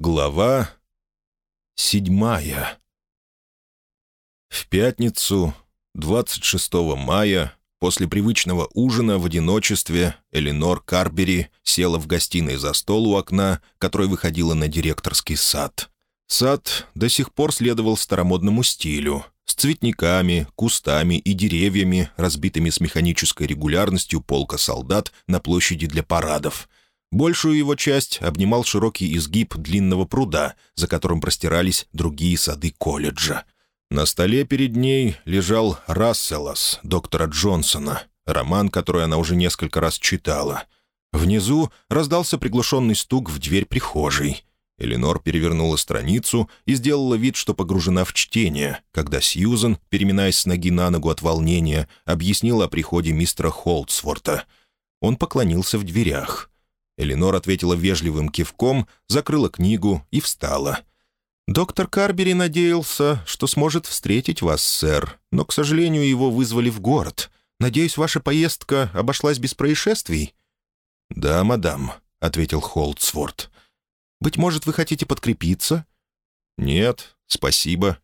Глава седьмая В пятницу, 26 мая, после привычного ужина в одиночестве, Эленор Карбери села в гостиной за стол у окна, которое выходило на директорский сад. Сад до сих пор следовал старомодному стилю, с цветниками, кустами и деревьями, разбитыми с механической регулярностью полка солдат на площади для парадов — Большую его часть обнимал широкий изгиб длинного пруда, за которым простирались другие сады колледжа. На столе перед ней лежал «Расселос» доктора Джонсона, роман, который она уже несколько раз читала. Внизу раздался приглушенный стук в дверь прихожей. Эленор перевернула страницу и сделала вид, что погружена в чтение, когда Сьюзен, переминаясь с ноги на ногу от волнения, объяснила о приходе мистера Холдсворта. Он поклонился в дверях. Эленор ответила вежливым кивком, закрыла книгу и встала. «Доктор Карбери надеялся, что сможет встретить вас, сэр, но, к сожалению, его вызвали в город. Надеюсь, ваша поездка обошлась без происшествий?» «Да, мадам», — ответил Холдсворт. «Быть может, вы хотите подкрепиться?» «Нет, спасибо».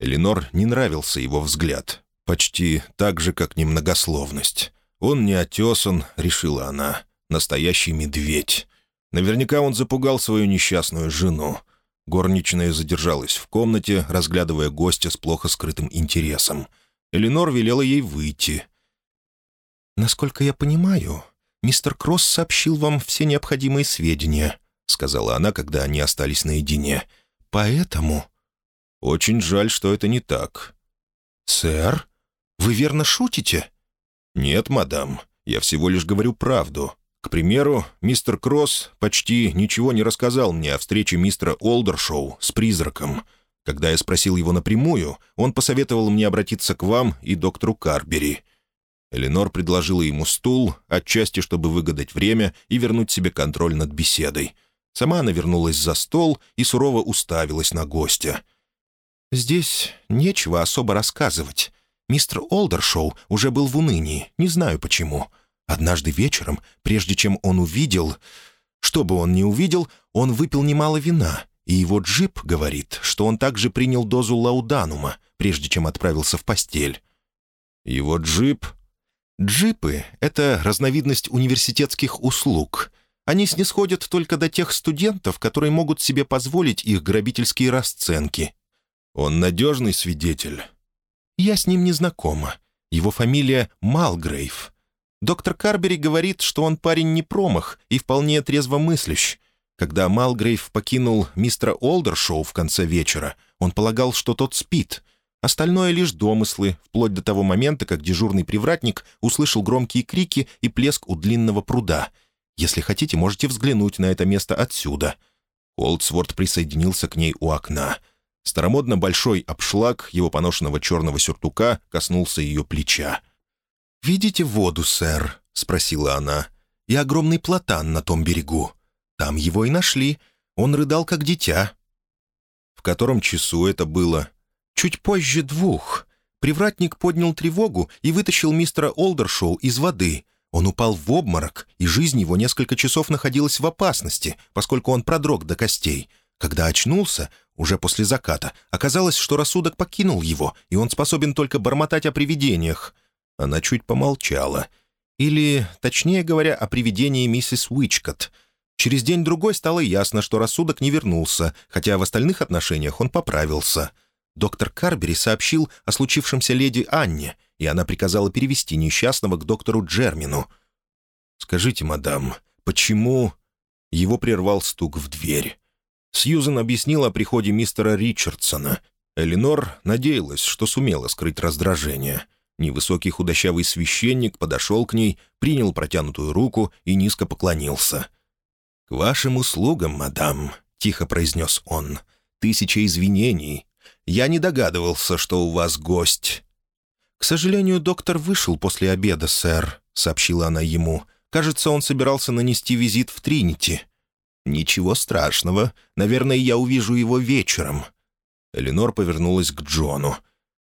Эленор не нравился его взгляд, почти так же, как немногословность. «Он не отесан», — решила она настоящий медведь. Наверняка он запугал свою несчастную жену. Горничная задержалась в комнате, разглядывая гостя с плохо скрытым интересом. Эленор велела ей выйти. «Насколько я понимаю, мистер Кросс сообщил вам все необходимые сведения», — сказала она, когда они остались наедине. «Поэтому...» «Очень жаль, что это не так». «Сэр, вы верно шутите?» «Нет, мадам, я всего лишь говорю правду. К примеру, мистер Кросс почти ничего не рассказал мне о встрече мистера Олдершоу с призраком. Когда я спросил его напрямую, он посоветовал мне обратиться к вам и доктору Карбери. Эленор предложила ему стул, отчасти чтобы выгадать время и вернуть себе контроль над беседой. Сама она вернулась за стол и сурово уставилась на гостя. «Здесь нечего особо рассказывать. Мистер Олдершоу уже был в унынии, не знаю почему». Однажды вечером, прежде чем он увидел... Что бы он ни увидел, он выпил немало вина, и его джип говорит, что он также принял дозу лауданума, прежде чем отправился в постель. Его джип... Джипы — это разновидность университетских услуг. Они снисходят только до тех студентов, которые могут себе позволить их грабительские расценки. Он надежный свидетель. Я с ним не знакома. Его фамилия Малгрейв. Доктор Карбери говорит, что он парень не промах и вполне трезвомыслящ. Когда Малгрейв покинул мистера Олдершоу в конце вечера, он полагал, что тот спит. Остальное лишь домыслы, вплоть до того момента, как дежурный привратник услышал громкие крики и плеск у длинного пруда. Если хотите, можете взглянуть на это место отсюда. Олдсворт присоединился к ней у окна. Старомодно большой обшлаг его поношенного черного сюртука коснулся ее плеча. «Видите воду, сэр?» — спросила она. «И огромный платан на том берегу. Там его и нашли. Он рыдал, как дитя». «В котором часу это было?» «Чуть позже двух. Привратник поднял тревогу и вытащил мистера Олдершоу из воды. Он упал в обморок, и жизнь его несколько часов находилась в опасности, поскольку он продрог до костей. Когда очнулся, уже после заката, оказалось, что рассудок покинул его, и он способен только бормотать о привидениях. Она чуть помолчала. Или, точнее говоря, о привидении миссис Уичкотт. Через день-другой стало ясно, что рассудок не вернулся, хотя в остальных отношениях он поправился. Доктор Карбери сообщил о случившемся леди Анне, и она приказала перевести несчастного к доктору Джермину. «Скажите, мадам, почему...» Его прервал стук в дверь. Сьюзен объяснила о приходе мистера Ричардсона. Эленор надеялась, что сумела скрыть раздражение. Невысокий худощавый священник подошел к ней, принял протянутую руку и низко поклонился. «К вашим услугам, мадам», — тихо произнес он. «Тысяча извинений. Я не догадывался, что у вас гость». «К сожалению, доктор вышел после обеда, сэр», — сообщила она ему. «Кажется, он собирался нанести визит в Тринити». «Ничего страшного. Наверное, я увижу его вечером». Эленор повернулась к Джону.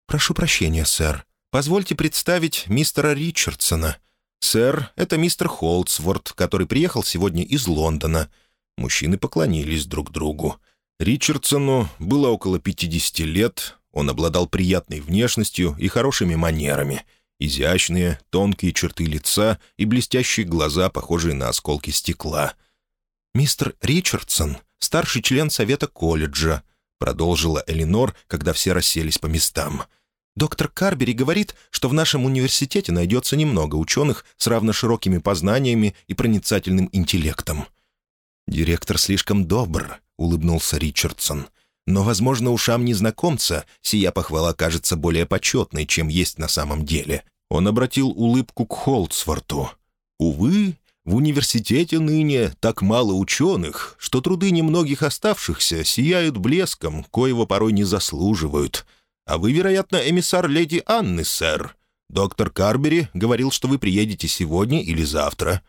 «Прошу прощения, сэр. Позвольте представить мистера Ричардсона. Сэр, это мистер Холдсворт, который приехал сегодня из Лондона. Мужчины поклонились друг другу. Ричардсону было около 50 лет, он обладал приятной внешностью и хорошими манерами. Изящные, тонкие черты лица и блестящие глаза, похожие на осколки стекла. «Мистер Ричардсон — старший член совета колледжа», — продолжила Элинор, когда все расселись по местам. «Доктор Карбери говорит, что в нашем университете найдется немного ученых с равно широкими познаниями и проницательным интеллектом». «Директор слишком добр», — улыбнулся Ричардсон. «Но, возможно, ушам незнакомца сия похвала кажется более почетной, чем есть на самом деле». Он обратил улыбку к Холдсворту. «Увы, в университете ныне так мало ученых, что труды немногих оставшихся сияют блеском, коего порой не заслуживают. А вы, вероятно, эмиссар леди Анны, сэр. Доктор Карбери говорил, что вы приедете сегодня или завтра».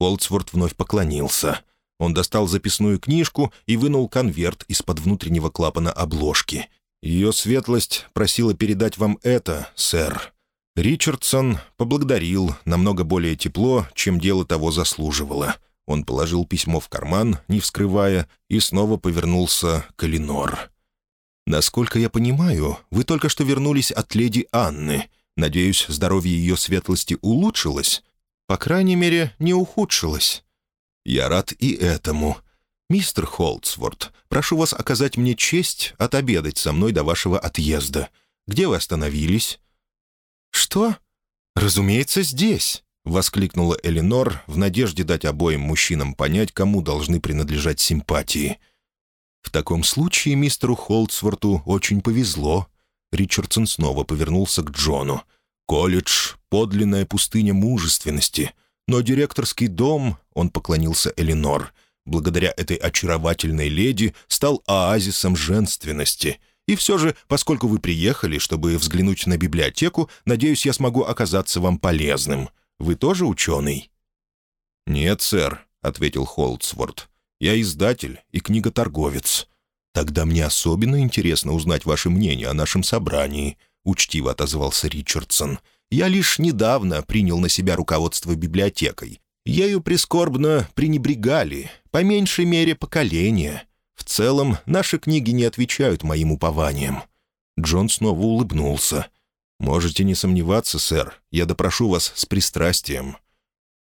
Холдсворт вновь поклонился. Он достал записную книжку и вынул конверт из-под внутреннего клапана обложки. «Ее светлость просила передать вам это, сэр». Ричардсон поблагодарил намного более тепло, чем дело того заслуживало. Он положил письмо в карман, не вскрывая, и снова повернулся к Эленор. «Насколько я понимаю, вы только что вернулись от леди Анны. Надеюсь, здоровье ее светлости улучшилось? По крайней мере, не ухудшилось». «Я рад и этому. Мистер Холдсворт, прошу вас оказать мне честь отобедать со мной до вашего отъезда. Где вы остановились?» «Что? Разумеется, здесь!» — воскликнула Эленор в надежде дать обоим мужчинам понять, кому должны принадлежать симпатии. «В таком случае мистеру Холдсворту очень повезло». Ричардсон снова повернулся к Джону. «Колледж — подлинная пустыня мужественности. Но директорский дом, — он поклонился Эленор, — благодаря этой очаровательной леди стал оазисом женственности». И все же, поскольку вы приехали, чтобы взглянуть на библиотеку, надеюсь, я смогу оказаться вам полезным. Вы тоже ученый?» «Нет, сэр», — ответил Холдсворт. «Я издатель и книготорговец. Тогда мне особенно интересно узнать ваше мнение о нашем собрании», — учтиво отозвался Ричардсон. «Я лишь недавно принял на себя руководство библиотекой. Ею прискорбно пренебрегали, по меньшей мере, поколения. В целом, наши книги не отвечают моим упованиям». Джон снова улыбнулся. «Можете не сомневаться, сэр, я допрошу вас с пристрастием».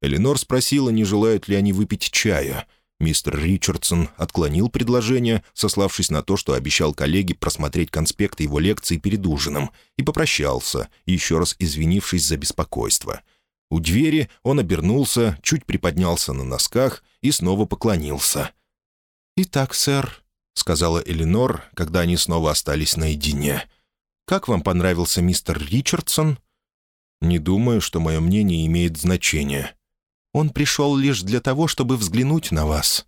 Эленор спросила, не желают ли они выпить чая. Мистер Ричардсон отклонил предложение, сославшись на то, что обещал коллеге просмотреть конспекты его лекции перед ужином, и попрощался, еще раз извинившись за беспокойство. У двери он обернулся, чуть приподнялся на носках и снова поклонился — «Итак, сэр», — сказала Эленор, когда они снова остались наедине, — «как вам понравился мистер Ричардсон?» «Не думаю, что мое мнение имеет значение. Он пришел лишь для того, чтобы взглянуть на вас».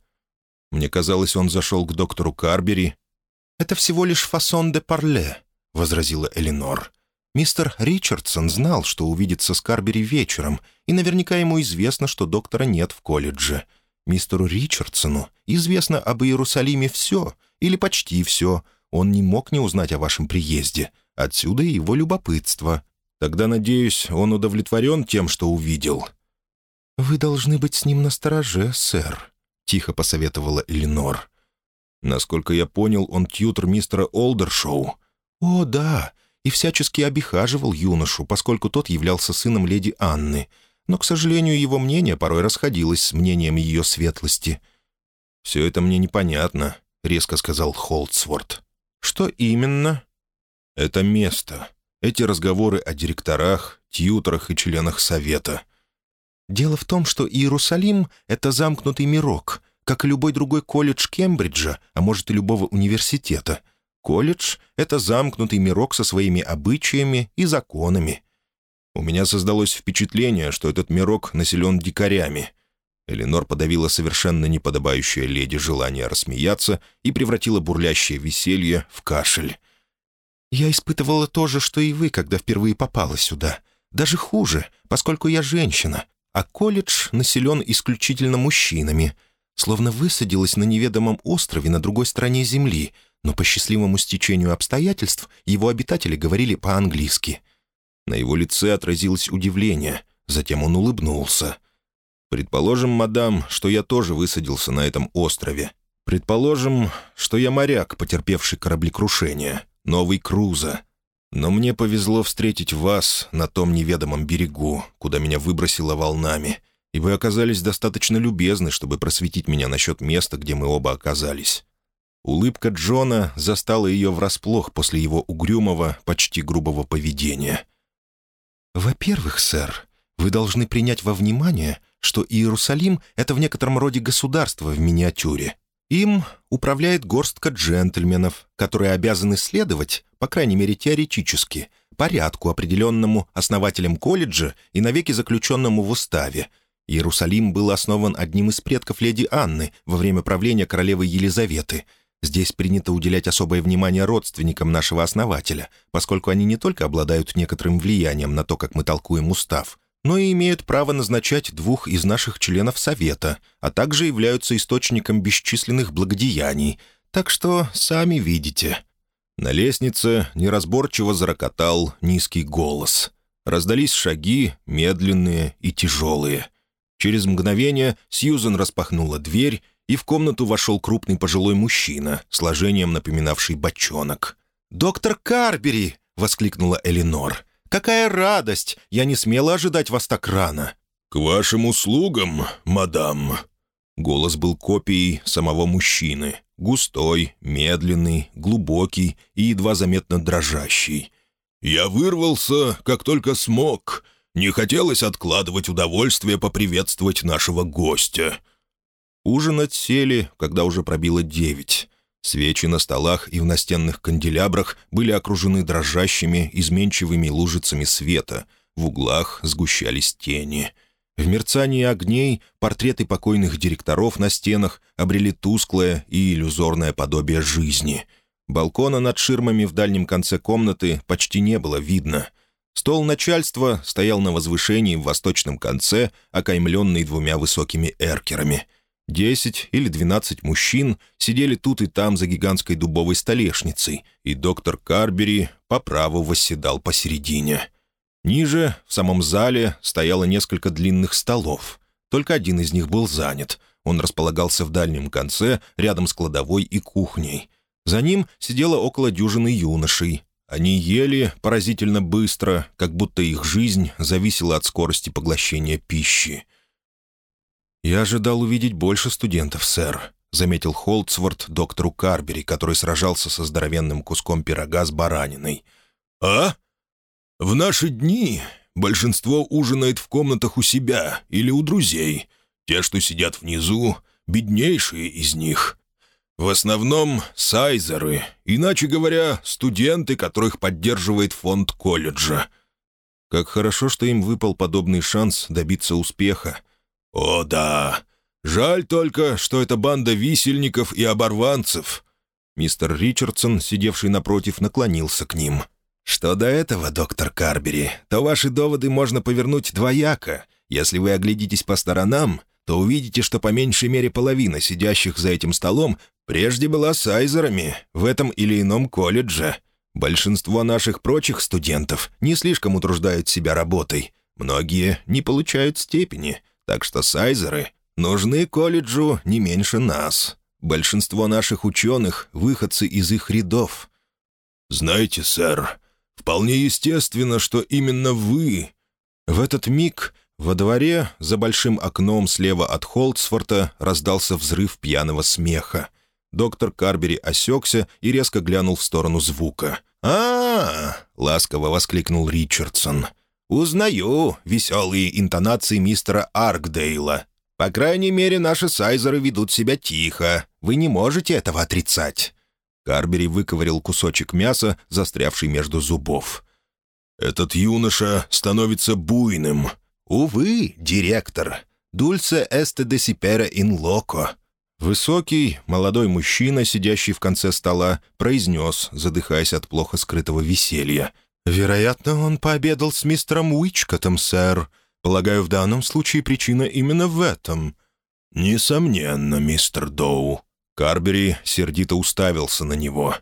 Мне казалось, он зашел к доктору Карбери. «Это всего лишь фасон де парле», — возразила Эленор. «Мистер Ричардсон знал, что увидится с Карбери вечером, и наверняка ему известно, что доктора нет в колледже. Мистеру Ричардсону известно об Иерусалиме все, или почти все. Он не мог не узнать о вашем приезде. Отсюда и его любопытство. Тогда, надеюсь, он удовлетворен тем, что увидел». «Вы должны быть с ним настороже, сэр», — тихо посоветовала Эленор. «Насколько я понял, он тьютер мистера Олдершоу». «О, да, и всячески обихаживал юношу, поскольку тот являлся сыном леди Анны но, к сожалению, его мнение порой расходилось с мнением ее светлости. «Все это мне непонятно», — резко сказал Холдсворт. «Что именно?» «Это место. Эти разговоры о директорах, тьюторах и членах совета». «Дело в том, что Иерусалим — это замкнутый мирок, как и любой другой колледж Кембриджа, а может и любого университета. Колледж — это замкнутый мирок со своими обычаями и законами. У меня создалось впечатление, что этот мирок населен дикарями. Эленор подавила совершенно неподобающее леди желание рассмеяться и превратила бурлящее веселье в кашель. «Я испытывала то же, что и вы, когда впервые попала сюда. Даже хуже, поскольку я женщина, а колледж населен исключительно мужчинами. Словно высадилась на неведомом острове на другой стороне Земли, но по счастливому стечению обстоятельств его обитатели говорили по-английски». На его лице отразилось удивление, затем он улыбнулся. Предположим, мадам, что я тоже высадился на этом острове. Предположим, что я моряк, потерпевший кораблекрушение, новый Круза. Но мне повезло встретить вас на том неведомом берегу, куда меня выбросило волнами, и вы оказались достаточно любезны, чтобы просветить меня насчет места, где мы оба оказались. Улыбка Джона застала ее врасплох после его угрюмого, почти грубого поведения. «Во-первых, сэр, вы должны принять во внимание, что Иерусалим — это в некотором роде государство в миниатюре. Им управляет горстка джентльменов, которые обязаны следовать, по крайней мере теоретически, порядку, определенному основателем колледжа и навеки заключенному в уставе. Иерусалим был основан одним из предков леди Анны во время правления королевы Елизаветы — Здесь принято уделять особое внимание родственникам нашего основателя, поскольку они не только обладают некоторым влиянием на то, как мы толкуем устав, но и имеют право назначать двух из наших членов Совета, а также являются источником бесчисленных благодеяний. Так что сами видите». На лестнице неразборчиво зарокотал низкий голос. Раздались шаги, медленные и тяжелые. Через мгновение Сьюзен распахнула дверь, и в комнату вошел крупный пожилой мужчина, сложением напоминавший бочонок. «Доктор Карбери!» — воскликнула Элинор. «Какая радость! Я не смела ожидать вас так рано!» «К вашим услугам, мадам!» Голос был копией самого мужчины. Густой, медленный, глубокий и едва заметно дрожащий. «Я вырвался, как только смог. Не хотелось откладывать удовольствие поприветствовать нашего гостя. Ужинать сели, когда уже пробило девять. Свечи на столах и в настенных канделябрах были окружены дрожащими, изменчивыми лужицами света. В углах сгущались тени. В мерцании огней портреты покойных директоров на стенах обрели тусклое и иллюзорное подобие жизни. Балкона над ширмами в дальнем конце комнаты почти не было видно. Стол начальства стоял на возвышении в восточном конце, окаймленный двумя высокими эркерами — Десять или двенадцать мужчин сидели тут и там за гигантской дубовой столешницей, и доктор Карбери по праву восседал посередине. Ниже, в самом зале, стояло несколько длинных столов. Только один из них был занят. Он располагался в дальнем конце, рядом с кладовой и кухней. За ним сидело около дюжины юношей. Они ели поразительно быстро, как будто их жизнь зависела от скорости поглощения пищи. «Я ожидал увидеть больше студентов, сэр», — заметил Холдсворт доктору Карбери, который сражался со здоровенным куском пирога с бараниной. «А? В наши дни большинство ужинает в комнатах у себя или у друзей. Те, что сидят внизу, беднейшие из них. В основном сайзеры, иначе говоря, студенты, которых поддерживает фонд колледжа». «Как хорошо, что им выпал подобный шанс добиться успеха», «О, да! Жаль только, что это банда висельников и оборванцев». Мистер Ричардсон, сидевший напротив, наклонился к ним. «Что до этого, доктор Карбери, то ваши доводы можно повернуть двояко. Если вы оглядитесь по сторонам, то увидите, что по меньшей мере половина сидящих за этим столом прежде была сайзерами в этом или ином колледже. Большинство наших прочих студентов не слишком утруждают себя работой. Многие не получают степени, так что сайзеры нужны колледжу не меньше нас. Большинство наших ученых — выходцы из их рядов». «Знаете, сэр, вполне естественно, что именно вы...» В этот миг во дворе, за большим окном слева от Холдсфорта, раздался взрыв пьяного смеха. Доктор Карбери осекся и резко глянул в сторону звука. а, -а, -а ласково воскликнул Ричардсон. «Узнаю веселые интонации мистера Аркдейла. По крайней мере, наши сайзеры ведут себя тихо. Вы не можете этого отрицать». Карбери выковырял кусочек мяса, застрявший между зубов. «Этот юноша становится буйным». «Увы, директор. Дульце эсте де сипера ин локо». Высокий, молодой мужчина, сидящий в конце стола, произнес, задыхаясь от плохо скрытого веселья — «Вероятно, он пообедал с мистером Уичкотом, сэр. Полагаю, в данном случае причина именно в этом». «Несомненно, мистер Доу». Карбери сердито уставился на него.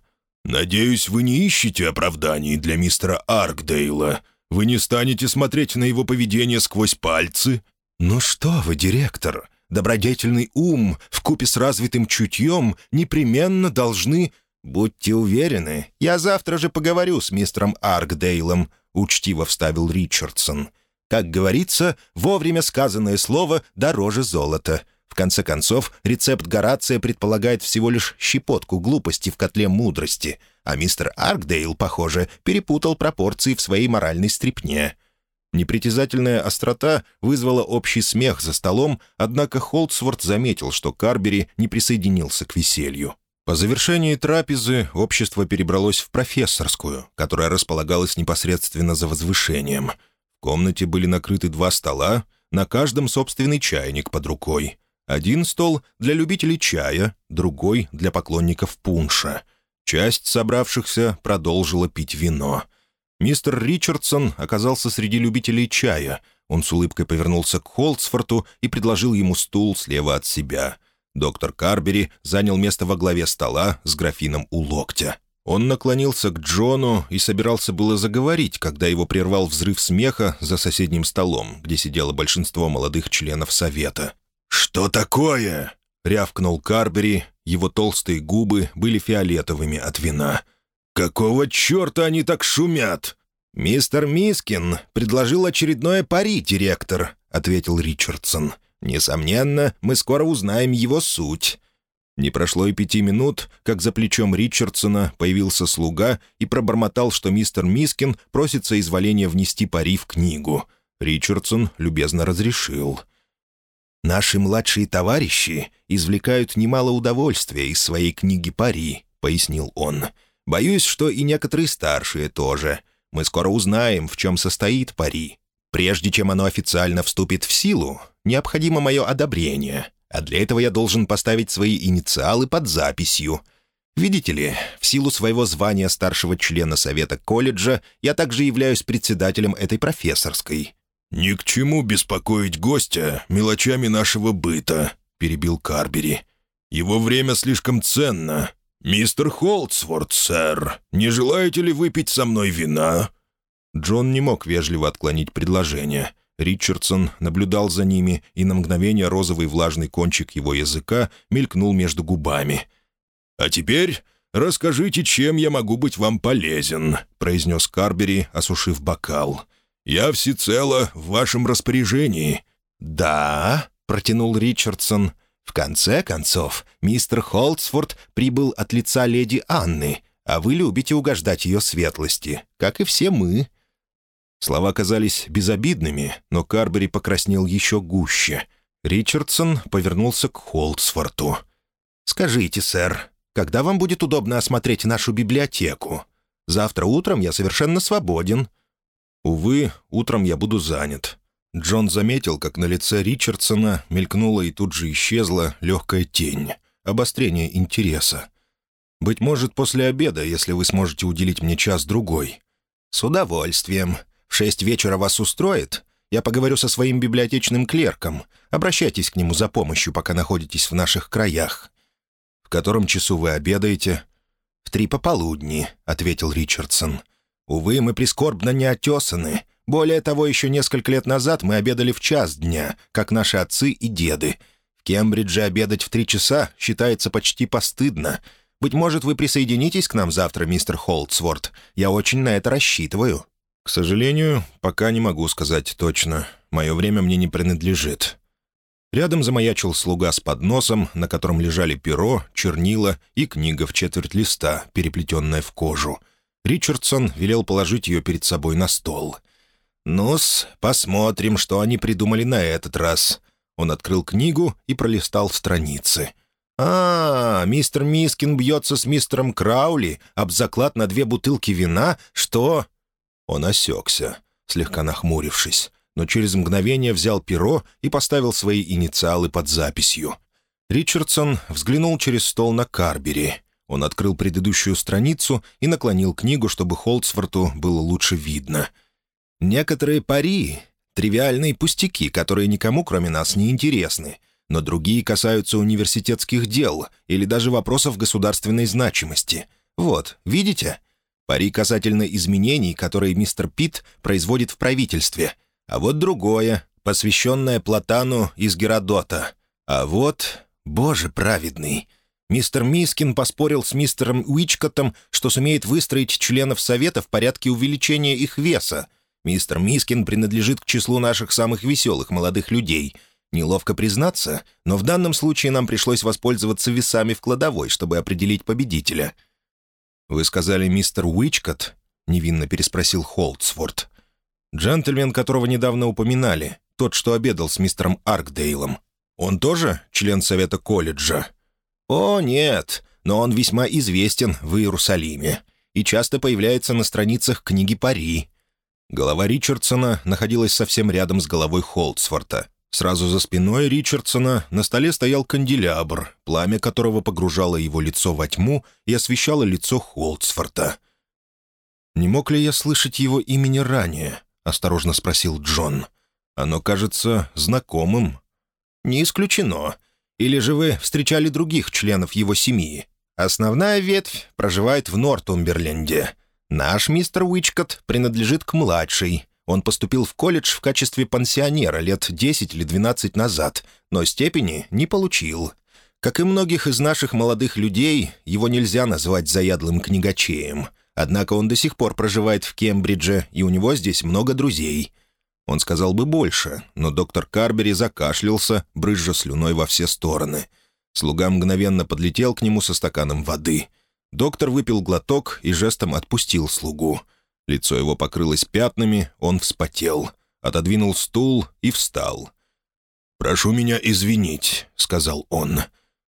«Надеюсь, вы не ищете оправданий для мистера Аркдейла. Вы не станете смотреть на его поведение сквозь пальцы?» «Ну что вы, директор, добродетельный ум вкупе с развитым чутьем непременно должны...» «Будьте уверены, я завтра же поговорю с мистером Аркдейлом», — учтиво вставил Ричардсон. «Как говорится, вовремя сказанное слово дороже золота. В конце концов, рецепт Горация предполагает всего лишь щепотку глупости в котле мудрости, а мистер Аркдейл, похоже, перепутал пропорции в своей моральной стрипне. Непритязательная острота вызвала общий смех за столом, однако Холдсворт заметил, что Карбери не присоединился к веселью. По завершении трапезы общество перебралось в профессорскую, которая располагалась непосредственно за возвышением. В комнате были накрыты два стола, на каждом собственный чайник под рукой. Один стол для любителей чая, другой для поклонников пунша. Часть собравшихся продолжила пить вино. Мистер Ричардсон оказался среди любителей чая. Он с улыбкой повернулся к Холдсфорту и предложил ему стул слева от себя. Доктор Карбери занял место во главе стола с графином у локтя. Он наклонился к Джону и собирался было заговорить, когда его прервал взрыв смеха за соседним столом, где сидело большинство молодых членов совета. «Что такое?» — рявкнул Карбери. Его толстые губы были фиолетовыми от вина. «Какого черта они так шумят?» «Мистер Мискин предложил очередное пари, директор», — ответил Ричардсон. «Несомненно, мы скоро узнаем его суть». Не прошло и пяти минут, как за плечом Ричардсона появился слуга и пробормотал, что мистер Мискин просит соизволения внести пари в книгу. Ричардсон любезно разрешил — «Наши младшие товарищи извлекают немало удовольствия из своей книги «Пари», — пояснил он. «Боюсь, что и некоторые старшие тоже. Мы скоро узнаем, в чем состоит пари. Прежде чем оно официально вступит в силу, необходимо мое одобрение, а для этого я должен поставить свои инициалы под записью». Видите ли, в силу своего звания старшего члена совета колледжа я также являюсь председателем этой профессорской. «Ни к чему беспокоить гостя мелочами нашего быта», — перебил Карбери. «Его время слишком ценно. Мистер Холдсворт, сэр, не желаете ли выпить со мной вина?» Джон не мог вежливо отклонить предложение. Ричардсон наблюдал за ними, и на мгновение розовый влажный кончик его языка мелькнул между губами. «А теперь расскажите, чем я могу быть вам полезен», — произнес Карбери, осушив бокал. Я всецело в вашем распоряжении». «Да», — протянул Ричардсон. «В конце концов, мистер Холдсфорд прибыл от лица леди Анны, а вы любите угождать ее светлости, как и все мы». Слова казались безобидными, но Карбери покраснел еще гуще. Ричардсон повернулся к Холдсфорту. «Скажите, сэр, когда вам будет удобно осмотреть нашу библиотеку? Завтра утром я совершенно свободен». Увы, утром я буду занят. Джон заметил, как на лице Ричардсона мелькнула и тут же исчезла легкая тень, обострение интереса. «Быть может, после обеда, если вы сможете уделить мне час-другой». «С удовольствием. В шесть вечера вас устроит? Я поговорю со своим библиотечным клерком. Обращайтесь к нему за помощью, пока находитесь в наших краях». «В котором часу вы обедаете?» «В три пополудни», — ответил Ричардсон. Увы, мы прискорбно не отесаны. Более того, еще несколько лет назад мы обедали в час дня, как наши отцы и деды. В Кембридже обедать в три часа считается почти постыдно. Быть может, вы присоединитесь к нам завтра, мистер Холдсворт. Я очень на это рассчитываю». «К сожалению, пока не могу сказать точно. Мое время мне не принадлежит». Рядом замаячил слуга с подносом, на котором лежали перо, чернила и книга в четверть листа, переплетенная в кожу — Ричардсон велел положить ее перед собой на стол. «Ну-с, посмотрим, что они придумали на этот раз». Он открыл книгу и пролистал страницы. «А, мистер Мискин бьется с мистером Краули об заклад на две бутылки вина? Что?» Он осекся, слегка нахмурившись, но через мгновение взял перо и поставил свои инициалы под записью. Ричардсон взглянул через стол на Карбери. Он открыл предыдущую страницу и наклонил книгу, чтобы Холдсворту было лучше видно. «Некоторые пари — тривиальные пустяки, которые никому, кроме нас, не интересны, но другие касаются университетских дел или даже вопросов государственной значимости. Вот, видите? Пари касательно изменений, которые мистер Питт производит в правительстве. А вот другое посвященная Платану из Геродота. А вот, боже праведный, мистер Мискин поспорил с мистером Уичкотом, что сумеет выстроить членов Совета в порядке увеличения их веса. Мистер Мискин принадлежит к числу наших самых веселых молодых людей. Неловко признаться, но в данном случае нам пришлось воспользоваться весами в кладовой, чтобы определить победителя. «Вы сказали, мистер Уичкот?» — невинно переспросил Холдсворт. «Джентльмен, которого недавно упоминали, тот, что обедал с мистером Аркдейлом. Он тоже член совета колледжа?» «О, нет, но он весьма известен в Иерусалиме и часто появляется на страницах книги «Пари». Голова Ричардсона находилась совсем рядом с головой Холдсворта. Сразу за спиной Ричардсона на столе стоял канделябр, пламя которого погружало его лицо во тьму и освещало лицо Холдсфорта. «Не мог ли я слышать его имени ранее?» — осторожно спросил Джон. «Оно кажется знакомым». «Не исключено. Или же вы встречали других членов его семьи? Основная ветвь проживает в Нортумберленде. Наш мистер Уичкот принадлежит к младшей. Он поступил в колледж в качестве пансионера лет 10 или 12 назад, но степени не получил. Как и многих из наших молодых людей, его нельзя назвать заядлым книгачеем. Однако он до сих пор проживает в Кембридже, и у него здесь много друзей. Он сказал бы больше, но доктор Карбери закашлялся, брызжа слюной во все стороны. Слуга мгновенно подлетел к нему со стаканом воды. Доктор выпил глоток и жестом отпустил слугу. Лицо его покрылось пятнами, он вспотел. Отодвинул стул и встал. «Прошу меня извинить», — сказал он.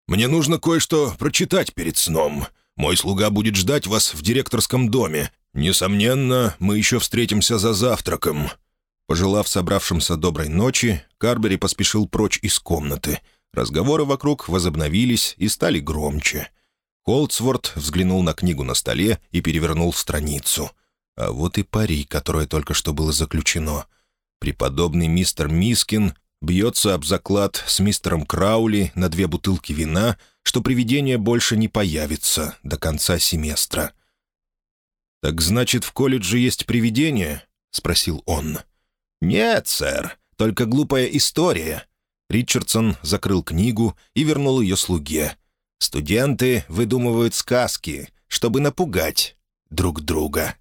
«Мне нужно кое-что прочитать перед сном. Мой слуга будет ждать вас в директорском доме. Несомненно, мы еще встретимся за завтраком». Пожелав собравшимся доброй ночи, Карбери поспешил прочь из комнаты. Разговоры вокруг возобновились и стали громче. Холдсворт взглянул на книгу на столе и перевернул страницу. А вот и пари, которое только что было заключено. Преподобный мистер Мискин бьется об заклад с мистером Краули на две бутылки вина, что привидение больше не появится до конца семестра. «Так значит, в колледже есть привидение?» — спросил он. «Нет, сэр, только глупая история». Ричардсон закрыл книгу и вернул ее слуге. «Студенты выдумывают сказки, чтобы напугать друг друга».